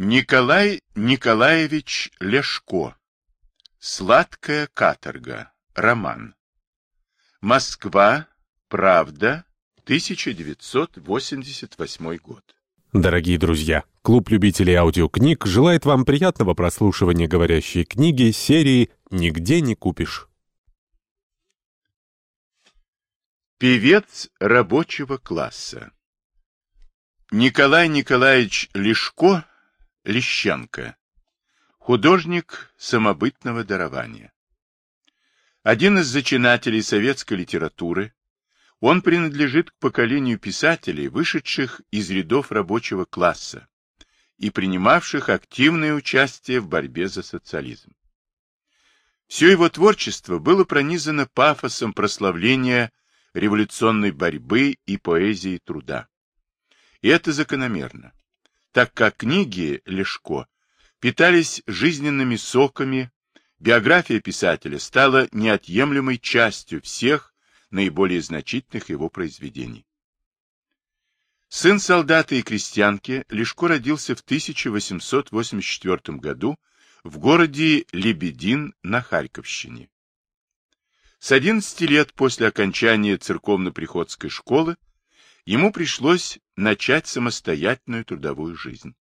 Николай Николаевич Лешко. Сладкая каторга. Роман. Москва. Правда. 1988 год. Дорогие друзья, клуб любителей аудиокниг желает вам приятного прослушивания говорящей книги серии «Нигде не купишь». Певец рабочего класса. Николай Николаевич Лешко Лещенко. Художник самобытного дарования. Один из зачинателей советской литературы, он принадлежит к поколению писателей, вышедших из рядов рабочего класса и принимавших активное участие в борьбе за социализм. Все его творчество было пронизано пафосом прославления революционной борьбы и поэзии труда. И это закономерно так как книги Лешко питались жизненными соками, биография писателя стала неотъемлемой частью всех наиболее значительных его произведений. Сын солдата и крестьянки, Лешко родился в 1884 году в городе Лебедин на Харьковщине. С 11 лет после окончания церковно-приходской школы ему пришлось начать самостоятельную трудовую жизнь.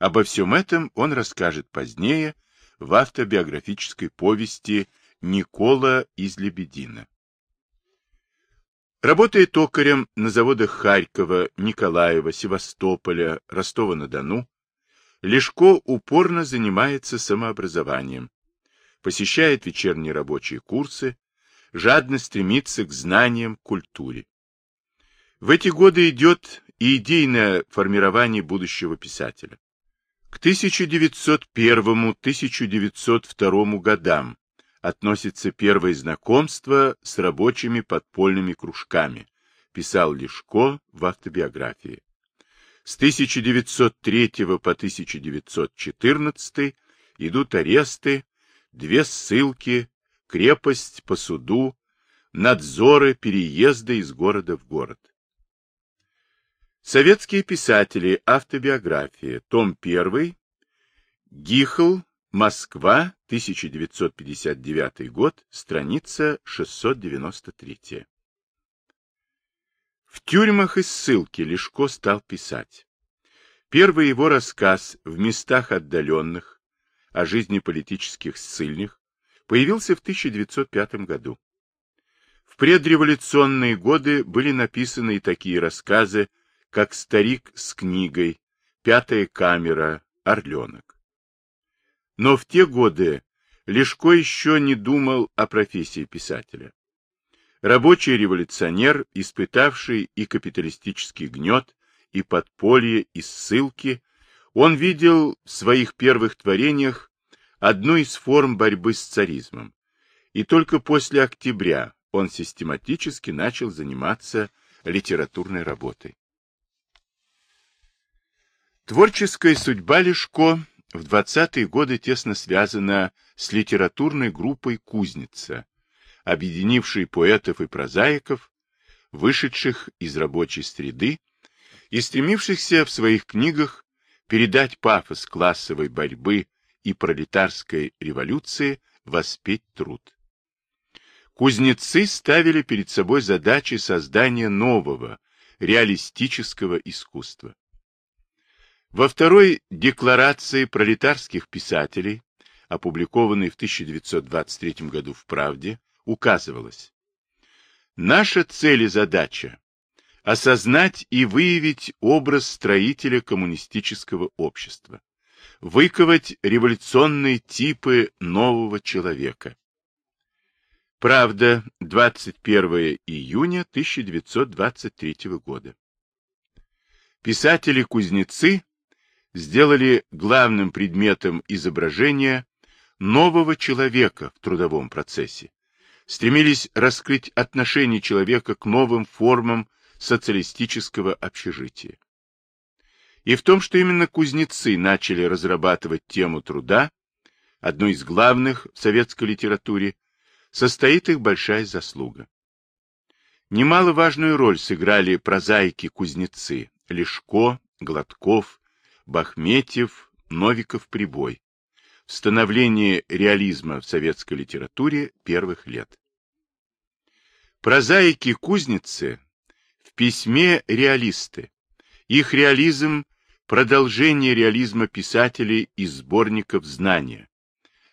Обо всем этом он расскажет позднее в автобиографической повести Никола из Лебедина. Работая токарем на заводах Харькова, Николаева, Севастополя, Ростова-на-Дону, Лешко упорно занимается самообразованием, посещает вечерние рабочие курсы, жадно стремится к знаниям, культуре. В эти годы идет и идейное формирование будущего писателя. К 1901-1902 годам относится первое знакомство с рабочими подпольными кружками, писал Лешко в автобиографии. С 1903 по 1914 идут аресты, две ссылки, крепость по суду, надзоры, переезды из города в город. Советские писатели. Автобиография. Том 1. Гихл. Москва. 1959 год. Страница 693. В тюрьмах и ссылке Лешко стал писать. Первый его рассказ «В местах отдаленных» о жизни политических ссыльных появился в 1905 году. В предреволюционные годы были написаны и такие рассказы как старик с книгой, пятая камера, орленок. Но в те годы Лешко еще не думал о профессии писателя. Рабочий революционер, испытавший и капиталистический гнет, и подполье, и ссылки, он видел в своих первых творениях одну из форм борьбы с царизмом. И только после октября он систематически начал заниматься литературной работой. Творческая судьба Лешко в 20-е годы тесно связана с литературной группой «Кузница», объединившей поэтов и прозаиков, вышедших из рабочей среды и стремившихся в своих книгах передать пафос классовой борьбы и пролетарской революции, воспеть труд. Кузнецы ставили перед собой задачи создания нового, реалистического искусства. Во второй декларации пролетарских писателей, опубликованной в 1923 году в «Правде», указывалось «Наша цель и задача – осознать и выявить образ строителя коммунистического общества, выковать революционные типы нового человека». Правда, 21 июня 1923 года. Писатели-кузнецы сделали главным предметом изображения нового человека в трудовом процессе, стремились раскрыть отношение человека к новым формам социалистического общежития. И в том, что именно кузнецы начали разрабатывать тему труда, одной из главных в советской литературе, состоит их большая заслуга. Немаловажную роль сыграли прозаики-кузнецы Лешко, Гладков, Бахметьев, Новиков прибой. Становление реализма в советской литературе первых лет. Прозаики-кузницы в письме реалисты. Их реализм – продолжение реализма писателей из сборников «Знания»,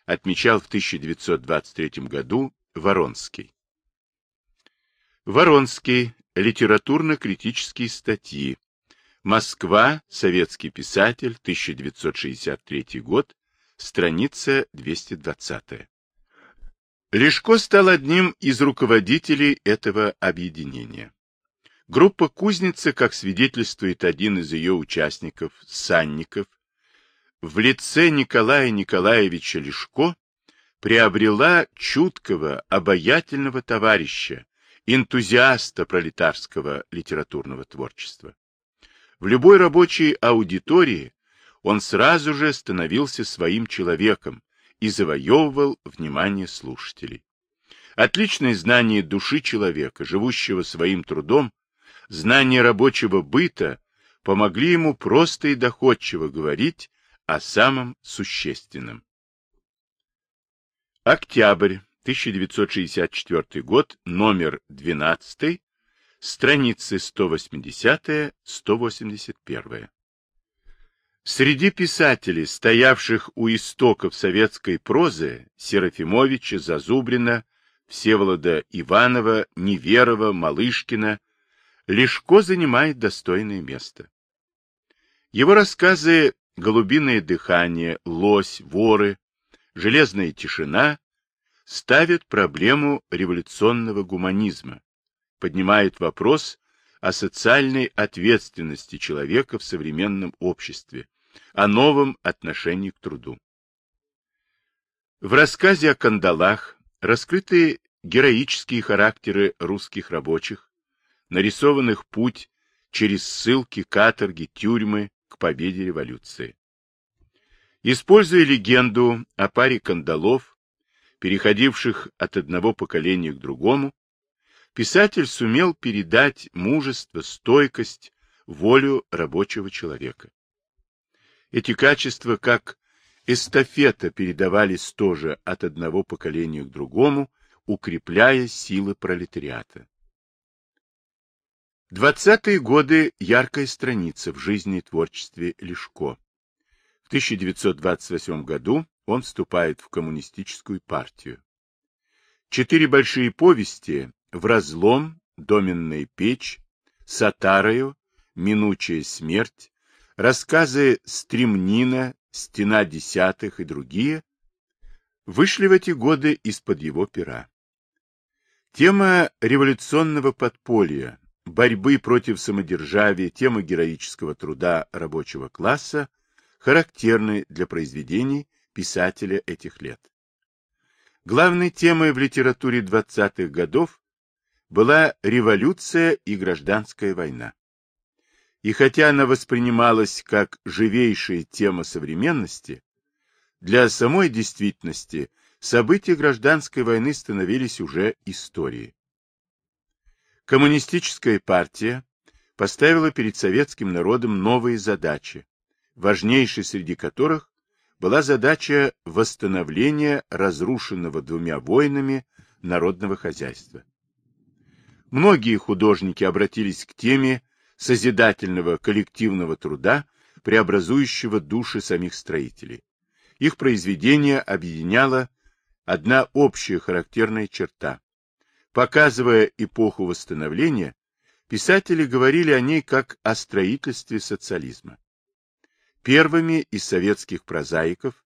отмечал в 1923 году Воронский. Воронский. Литературно-критические статьи. Москва. Советский писатель. 1963 год. Страница 220. Лешко стал одним из руководителей этого объединения. Группа «Кузница», как свидетельствует один из ее участников, Санников, в лице Николая Николаевича Лешко приобрела чуткого, обаятельного товарища, энтузиаста пролетарского литературного творчества. В любой рабочей аудитории он сразу же становился своим человеком и завоевывал внимание слушателей. Отличное знание души человека, живущего своим трудом, знание рабочего быта помогли ему просто и доходчиво говорить о самом существенном. Октябрь 1964 год, номер 12, страницы 180-181. Среди писателей, стоявших у истоков советской прозы, Серафимовича, Зазубрина, Всеволода Иванова, Неверова, Малышкина, Лешко занимает достойное место. Его рассказы «Голубиное дыхание», «Лось», «Воры», «Железная тишина» ставят проблему революционного гуманизма, поднимают вопрос о социальной ответственности человека в современном обществе, о новом отношении к труду. В рассказе о кандалах раскрыты героические характеры русских рабочих, нарисованных путь через ссылки, каторги, тюрьмы к победе революции. Используя легенду о паре кандалов, переходивших от одного поколения к другому, писатель сумел передать мужество, стойкость, волю рабочего человека. Эти качества, как эстафета, передавались тоже от одного поколения к другому, укрепляя силы пролетариата. Двадцатые годы – яркая страница в жизни и творчестве Лешко. В 1928 году он вступает в коммунистическую партию. Четыре большие повести «В разлом», «Доменная печь», «Сатарою», «Минучая смерть», рассказы «Стремнина», «Стена десятых» и другие вышли в эти годы из-под его пера. Тема революционного подполья, борьбы против самодержавия, тема героического труда рабочего класса характерны для произведений писателя этих лет. Главной темой в литературе 20-х годов была революция и гражданская война. И хотя она воспринималась как живейшая тема современности, для самой действительности события гражданской войны становились уже историей. Коммунистическая партия поставила перед советским народом новые задачи, важнейшей среди которых была задача восстановления разрушенного двумя войнами народного хозяйства. Многие художники обратились к теме созидательного коллективного труда, преобразующего души самих строителей. Их произведение объединяло одна общая характерная черта. Показывая эпоху восстановления, писатели говорили о ней как о строительстве социализма. Первыми из советских прозаиков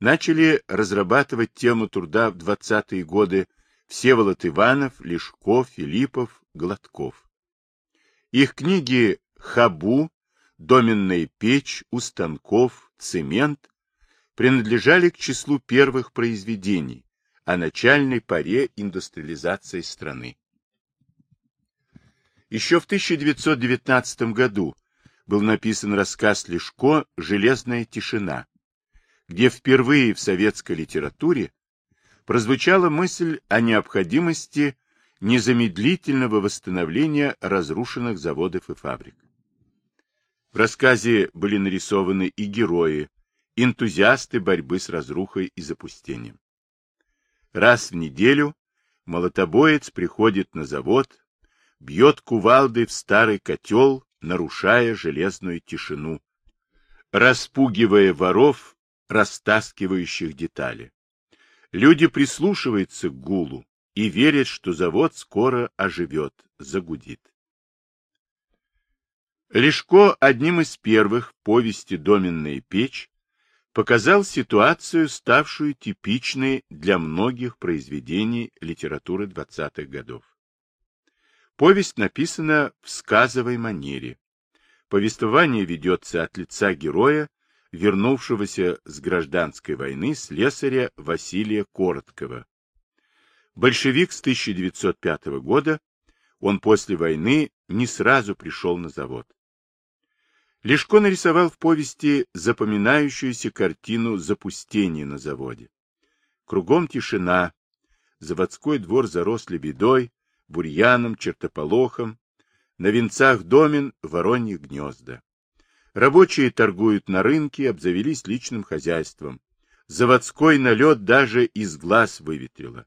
начали разрабатывать тему труда в 20-е годы Всеволод Иванов, Лешков, Филиппов, Гладков. Их книги «Хабу», «Доменная печь», «У станков», «Цемент» принадлежали к числу первых произведений о начальной паре индустриализации страны. Еще в 1919 году был написан рассказ Лешко «Железная тишина», где впервые в советской литературе прозвучала мысль о необходимости незамедлительного восстановления разрушенных заводов и фабрик. В рассказе были нарисованы и герои, энтузиасты борьбы с разрухой и запустением. Раз в неделю молотобоец приходит на завод, бьет кувалдой в старый котел, нарушая железную тишину, распугивая воров, растаскивающих детали. Люди прислушиваются к гулу и верят, что завод скоро оживет, загудит. Лешко одним из первых в повести «Доменная печь» показал ситуацию, ставшую типичной для многих произведений литературы 20-х годов. Повесть написана в сказовой манере. Повествование ведется от лица героя, вернувшегося с гражданской войны слесаря Василия Короткого. Большевик с 1905 года, он после войны не сразу пришел на завод. Лешко нарисовал в повести запоминающуюся картину запустения на заводе. Кругом тишина, заводской двор зарос лебедой, бурьяном, чертополохом, на венцах домен вороньих гнезда. Рабочие торгуют на рынке, обзавелись личным хозяйством. Заводской налет даже из глаз выветрило.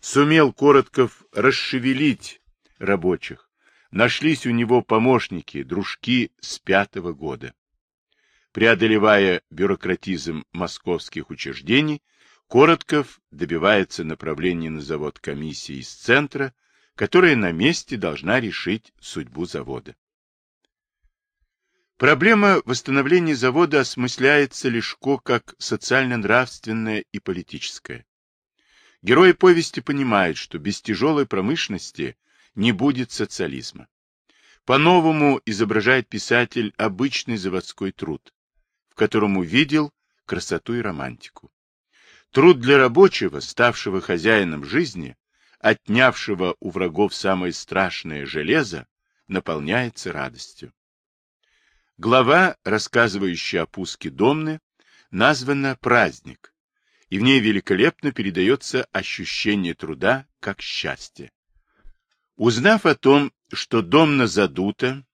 Сумел Коротков расшевелить рабочих нашлись у него помощники, дружки с пятого года. Преодолевая бюрократизм московских учреждений, Коротков добивается направления на завод комиссии из центра, которая на месте должна решить судьбу завода. Проблема восстановления завода осмысляется Лешко как социально-нравственная и политическая. Герои повести понимают, что без тяжелой промышленности не будет социализма. По-новому изображает писатель обычный заводской труд, в котором увидел красоту и романтику. Труд для рабочего, ставшего хозяином жизни, отнявшего у врагов самое страшное железо, наполняется радостью. Глава, рассказывающая о пуске Домны, названа «Праздник», и в ней великолепно передается ощущение труда как счастье. Узнав о том, что домна задута,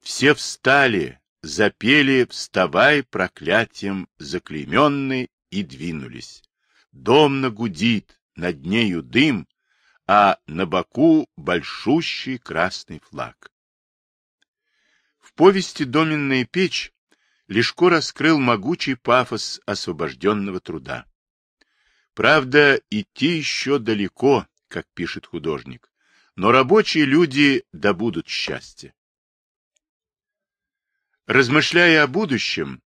все встали, запели «Вставай, проклятием заклейменный» и двинулись. Домна гудит, над нею дым, а на боку большущий красный флаг. Повести «Доменная печь» Лешко раскрыл могучий пафос освобожденного труда. Правда, идти еще далеко, как пишет художник но рабочие люди добудут счастье. Размышляя о будущем,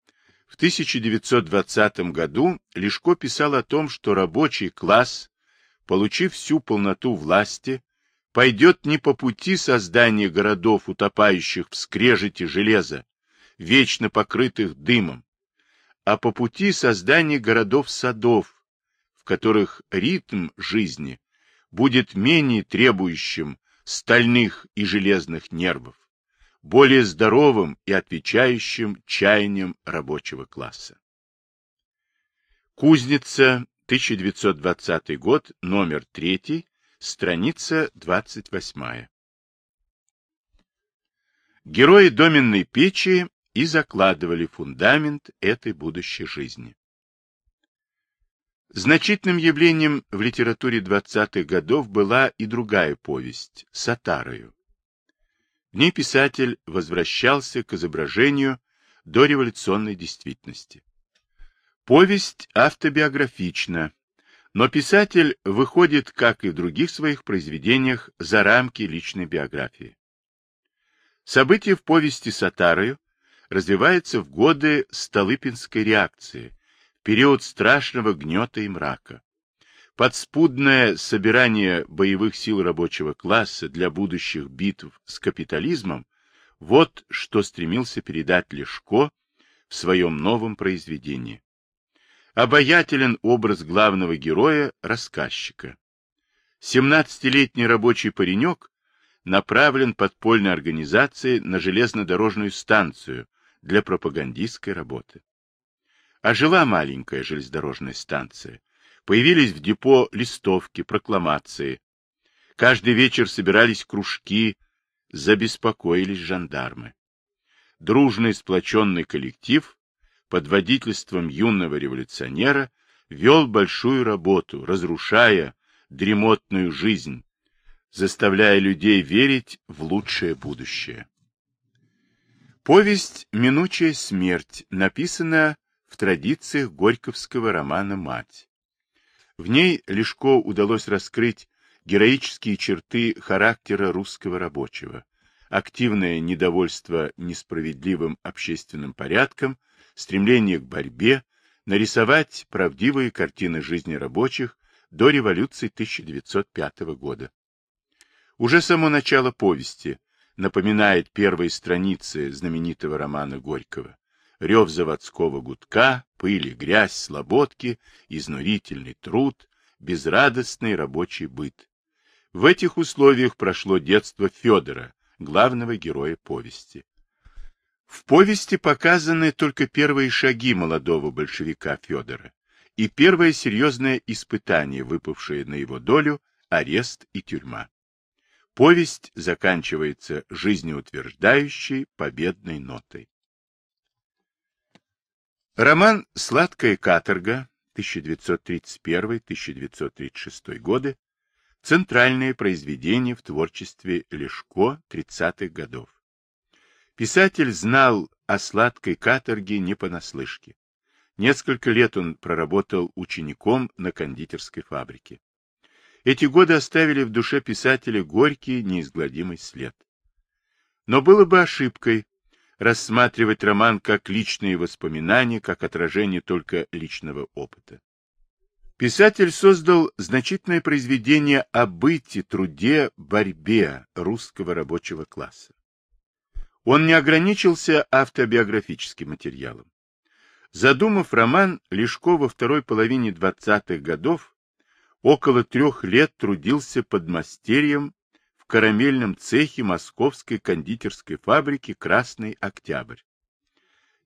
в 1920 году Лешко писал о том, что рабочий класс, получив всю полноту власти, пойдет не по пути создания городов, утопающих в скрежете железа, вечно покрытых дымом, а по пути создания городов-садов, в которых ритм жизни будет менее требующим стальных и железных нервов, более здоровым и отвечающим чаяниям рабочего класса. Кузница, 1920 год, номер 3, страница 28. Герои доменной печи и закладывали фундамент этой будущей жизни. Значительным явлением в литературе 20-х годов была и другая повесть «Сатарою». В ней писатель возвращался к изображению дореволюционной действительности. Повесть автобиографична, но писатель выходит, как и в других своих произведениях, за рамки личной биографии. События в повести «Сатарою» развиваются в годы Столыпинской реакции, период страшного гнета и мрака. Подспудное собирание боевых сил рабочего класса для будущих битв с капитализмом – вот что стремился передать Лешко в своем новом произведении. Обаятелен образ главного героя – рассказчика. 17-летний рабочий паренек направлен подпольной организацией на железнодорожную станцию для пропагандистской работы. Ожила маленькая железнодорожная станция. Появились в депо листовки, прокламации. Каждый вечер собирались кружки, забеспокоились жандармы. дружный сплоченный коллектив под водительством юного революционера вел большую работу, разрушая дремотную жизнь, заставляя людей верить в лучшее будущее. Повесть «Минучая смерть» написана в традициях горьковского романа «Мать». В ней Лешко удалось раскрыть героические черты характера русского рабочего, активное недовольство несправедливым общественным порядком, стремление к борьбе, нарисовать правдивые картины жизни рабочих до революции 1905 года. Уже само начало повести напоминает первые страницы знаменитого романа Горького. Рев заводского гудка, пыль и грязь, слободки, изнурительный труд, безрадостный рабочий быт. В этих условиях прошло детство Федора, главного героя повести. В повести показаны только первые шаги молодого большевика Федора и первое серьезное испытание, выпавшее на его долю, арест и тюрьма. Повесть заканчивается жизнеутверждающей победной нотой. Роман «Сладкая каторга» 1931-1936 годы центральное произведение в творчестве Лешко 30-х годов. Писатель знал о сладкой каторге не понаслышке. Несколько лет он проработал учеником на кондитерской фабрике. Эти годы оставили в душе писателя горький, неизгладимый след. Но было бы ошибкой рассматривать роман как личные воспоминания, как отражение только личного опыта. Писатель создал значительное произведение о быте, труде, борьбе русского рабочего класса. Он не ограничился автобиографическим материалом. Задумав роман, Лешко во второй половине 20-х годов около трех лет трудился под мастерьем в карамельном цехе московской кондитерской фабрики «Красный Октябрь».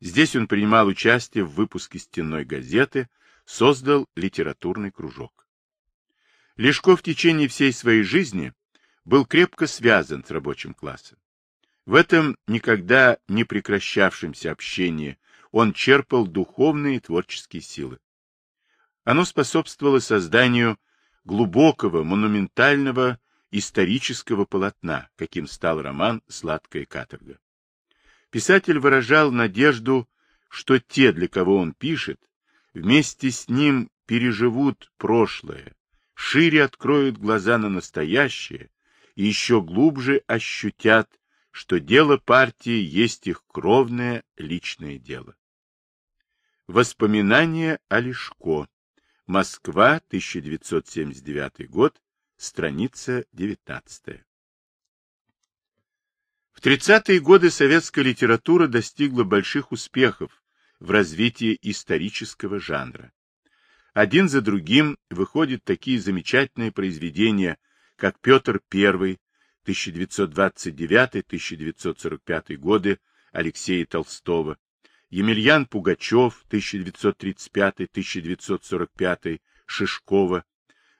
Здесь он принимал участие в выпуске стенной газеты, создал литературный кружок. Лешко в течение всей своей жизни был крепко связан с рабочим классом. В этом никогда не прекращавшемся общении он черпал духовные и творческие силы. Оно способствовало созданию глубокого, монументального, исторического полотна, каким стал роман «Сладкая каторга». Писатель выражал надежду, что те, для кого он пишет, вместе с ним переживут прошлое, шире откроют глаза на настоящее и еще глубже ощутят, что дело партии есть их кровное личное дело. Воспоминания о Лешко. Москва, 1979 год, страница 19. В 30-е годы советская литература достигла больших успехов в развитии исторического жанра. Один за другим выходят такие замечательные произведения, как Петр I, 1929-1945 годы Алексея Толстого, Емельян Пугачев, 1935-1945, Шишкова,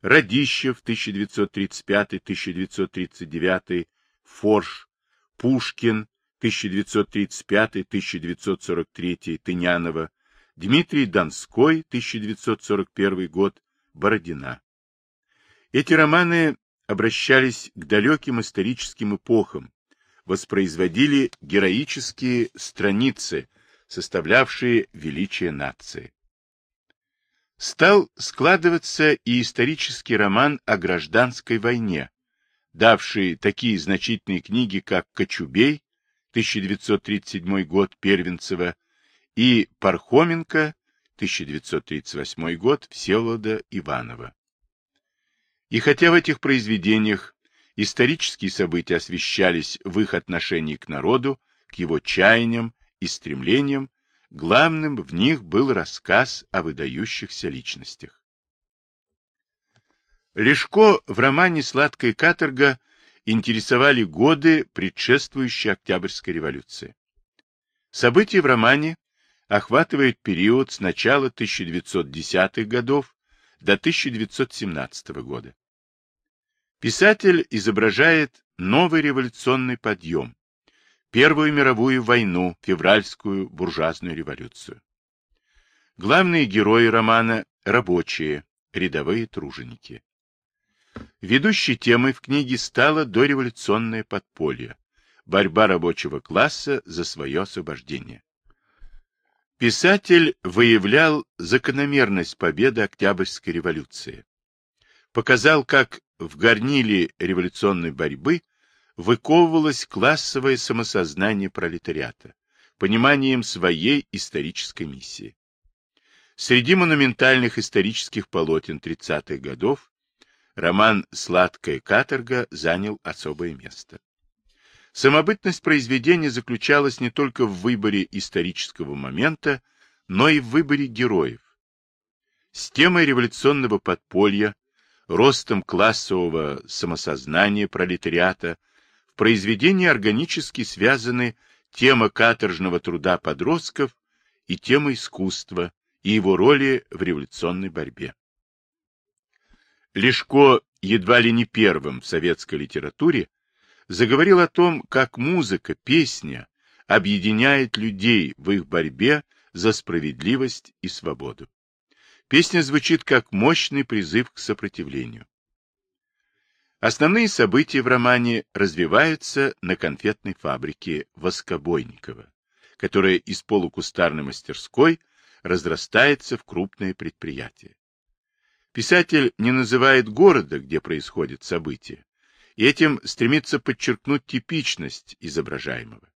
Радищев, 1935-1939, Форш, Пушкин, 1935-1943, Тынянова, Дмитрий Донской, 1941 год, Бородина. Эти романы обращались к далеким историческим эпохам, воспроизводили героические страницы, составлявшие величие нации. Стал складываться и исторический роман о гражданской войне, давший такие значительные книги, как «Кочубей», 1937 год Первенцева, и Пархоменко, 1938 год Всеволода Иванова. И хотя в этих произведениях исторические события освещались в их отношении к народу, к его чаяниям и стремлениям, главным в них был рассказ о выдающихся личностях. Лешко в романе «Сладкая каторга» интересовали годы, предшествующие Октябрьской революции. События в романе охватывают период с начала 1910-х годов до 1917 года. Писатель изображает новый революционный подъем, Первую мировую войну, февральскую буржуазную революцию. Главные герои романа – рабочие, рядовые труженики. Ведущей темой в книге стало дореволюционное подполье, борьба рабочего класса за свое освобождение. Писатель выявлял закономерность победы Октябрьской революции. Показал, как в горниле революционной борьбы выковывалось классовое самосознание пролетариата, пониманием своей исторической миссии. Среди монументальных исторических полотен 30-х годов роман «Сладкая каторга» занял особое место. Самобытность произведения заключалась не только в выборе исторического момента, но и в выборе героев. С темой революционного подполья, ростом классового самосознания пролетариата в произведении органически связаны тема каторжного труда подростков и тема искусства и его роли в революционной борьбе. Лешко едва ли не первым в советской литературе заговорил о том, как музыка, песня объединяет людей в их борьбе за справедливость и свободу. Песня звучит как мощный призыв к сопротивлению. Основные события в романе развиваются на конфетной фабрике Воскобойникова, которая из полукустарной мастерской разрастается в крупное предприятие. Писатель не называет города, где происходят события, и этим стремится подчеркнуть типичность изображаемого.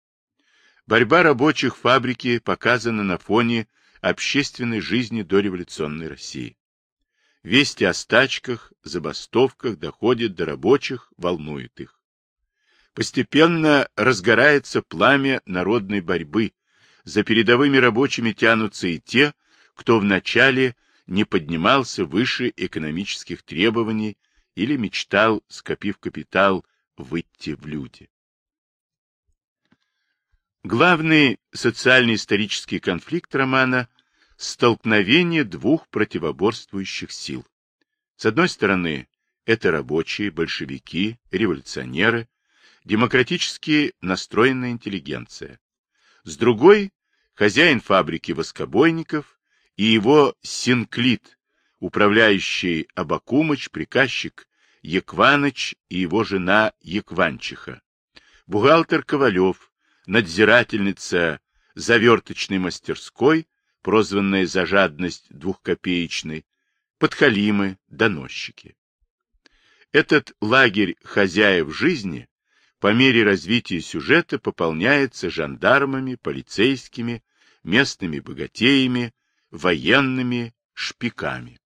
Борьба рабочих фабрики показана на фоне общественной жизни дореволюционной России. Вести о стачках, забастовках доходят до рабочих, волнуют их. Постепенно разгорается пламя народной борьбы. За передовыми рабочими тянутся и те, кто вначале не поднимался выше экономических требований или мечтал, скопив капитал, выйти в люди. Главный социально-исторический конфликт романа – столкновение двух противоборствующих сил. С одной стороны, это рабочие, большевики, революционеры, демократически настроенная интеллигенция. С другой – хозяин фабрики воскобойников и его синклит, управляющий Абакумыч, приказчик Екваныч и его жена Екванчиха, бухгалтер Ковалев, надзирательница заверточной мастерской, прозванная за жадность двухкопеечной, подхалимы, доносчики. Этот лагерь хозяев жизни по мере развития сюжета пополняется жандармами, полицейскими, местными богатеями, военными, шпиками.